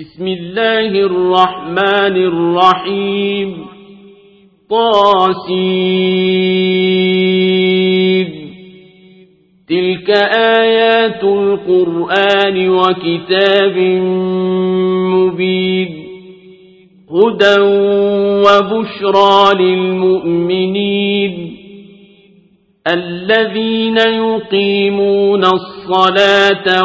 بسم الله الرحمن الرحيم. طاسين تلك آيات القرآن وكتاب مبين. هدى وبشرى للمؤمنين. الذين يقيمون الصلاة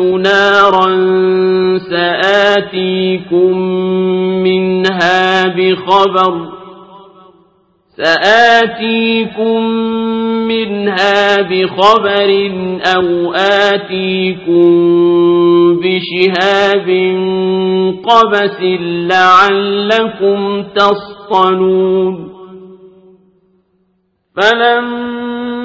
نارا سآتيكم منها بخبر سآتيكم منها بخبر أو آتيكم بشهاب قبس لعلكم تصطلون فلما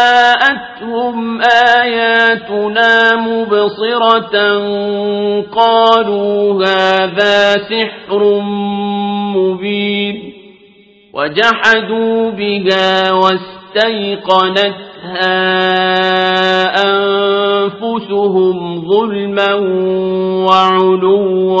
جاءتهم آياتنا مبصرة قالوا هذا سحر مبين وجحدوا بها واستيقنتها أنفسهم ظلما وعلوا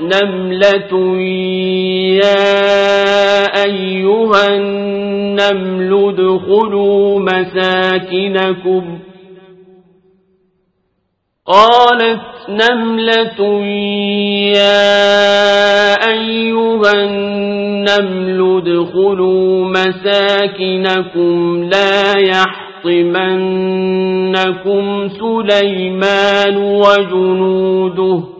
نملة يا أيها النمل ادخلوا مساكنكم. قالت نملة يا أيها النمل ادخلوا مساكنكم. لا يحطمنكم سليمان وجنوده.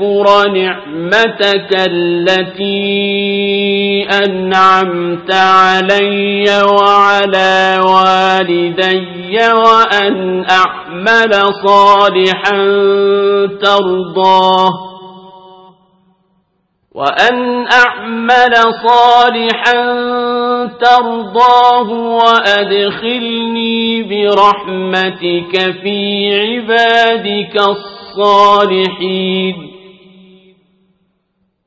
نعمتك التي أنعمت علي وعلى والدي وأن أعمل صالحا ترضاه. وأن أعمل صالحا ترضاه وأدخلني برحمتك في عبادك الصالحين.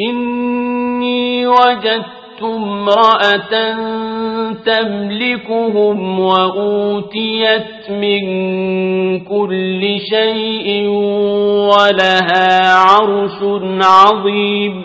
إني وجدت امرأة تملكهم وأوتيت من كل شيء ولها عرش عظيم.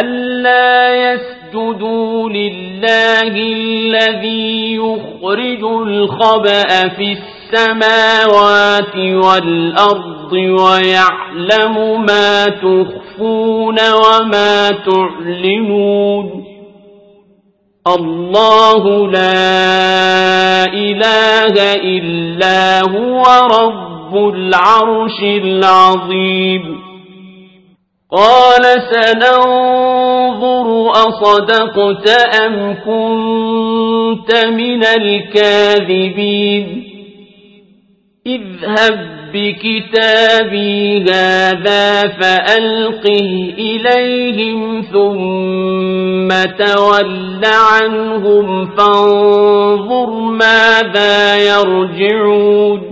ألا يسجدوا لله الذي يخرج الخبأ في السماوات والأرض ويعلم ما تخفون وما تعلنون الله لا إله إلا هو رب العرش العظيم قال سننظر أصدقت أم كنت من الكاذبين اذهب بكتابي هذا فألقه إليهم ثم تول عنهم فانظر ماذا يرجعون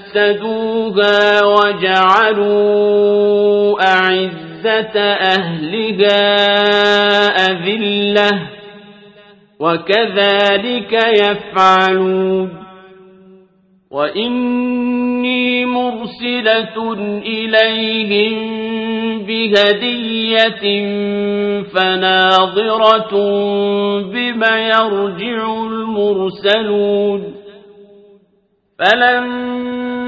أفسدوها وجعلوا أعزة أهلها أذلة وكذلك يفعلون وإني مرسلة إليهم بهدية فناظرة بما يرجع المرسلون فلما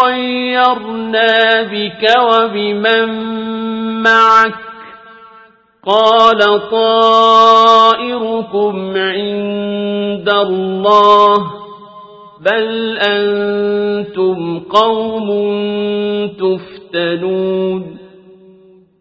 طيرنا بك وبمن معك قال طائركم عند الله بل أنتم قوم تفتنون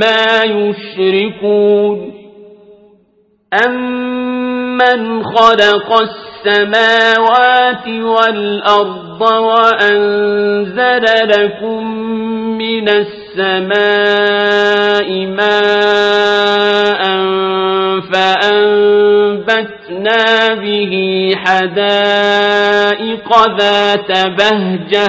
أما يشركون أمن خلق السماوات والأرض وأنزل لكم من السماء ماء فأنبتنا به حدائق ذات بهجة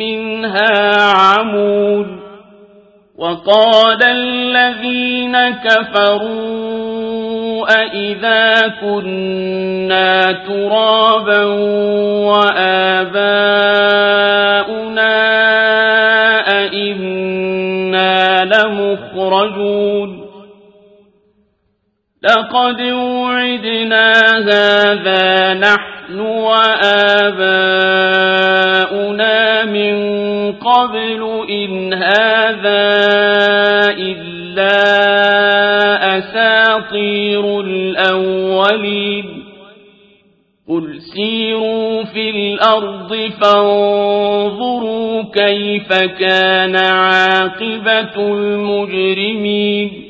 منها عمود وقال الذين كفروا أئذا كنا ترابا وآباؤنا أئنا لمخرجون لقد وعدنا هذا نحن وآباؤنا من قبل إن هذا إلا أساطير الأولين. قل سيروا في الأرض فانظروا كيف كان عاقبة المجرمين.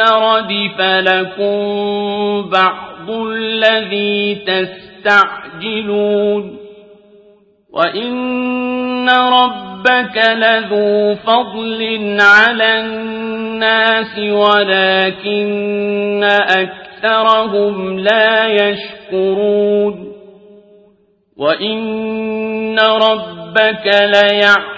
ردف لكم بعض الذي تستعجلون وإن ربك لذو فضل على الناس ولكن أكثرهم لا يشكرون وإن ربك ليعلم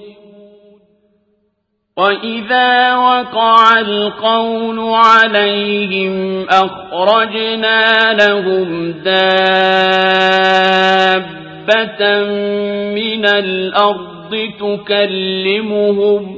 وإذا وقع القول عليهم أخرجنا لهم دابة من الأرض تكلمهم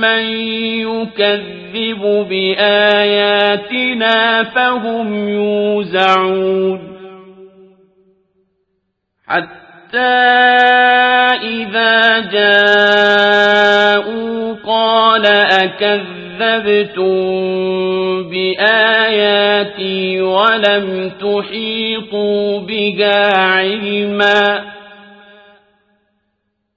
ممن يكذب بآياتنا فهم يوزعون حتى إذا جاءوا قال أكذبتم بآياتي ولم تحيطوا بها علما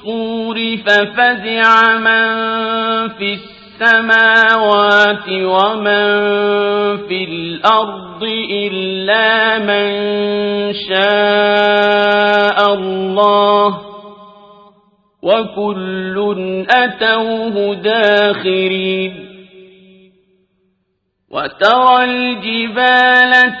الصور ففزع من في السماوات ومن في الأرض إلا من شاء الله وكل أتوه داخرين وترى الجبال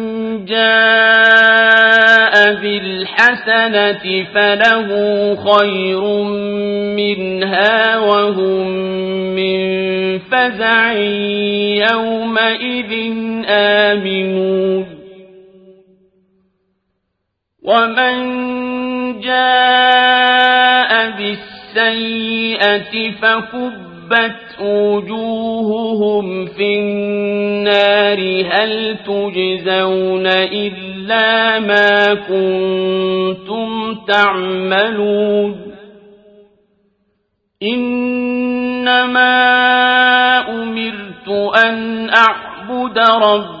جاء بالحسنة فله خير منها وهم من فزع يومئذ آمنون. ومن جاء بالسيئة فكبت وجوههم في النار هل تجزون إلا ما كنتم تعملون إنما أمرت أن أعبد ربي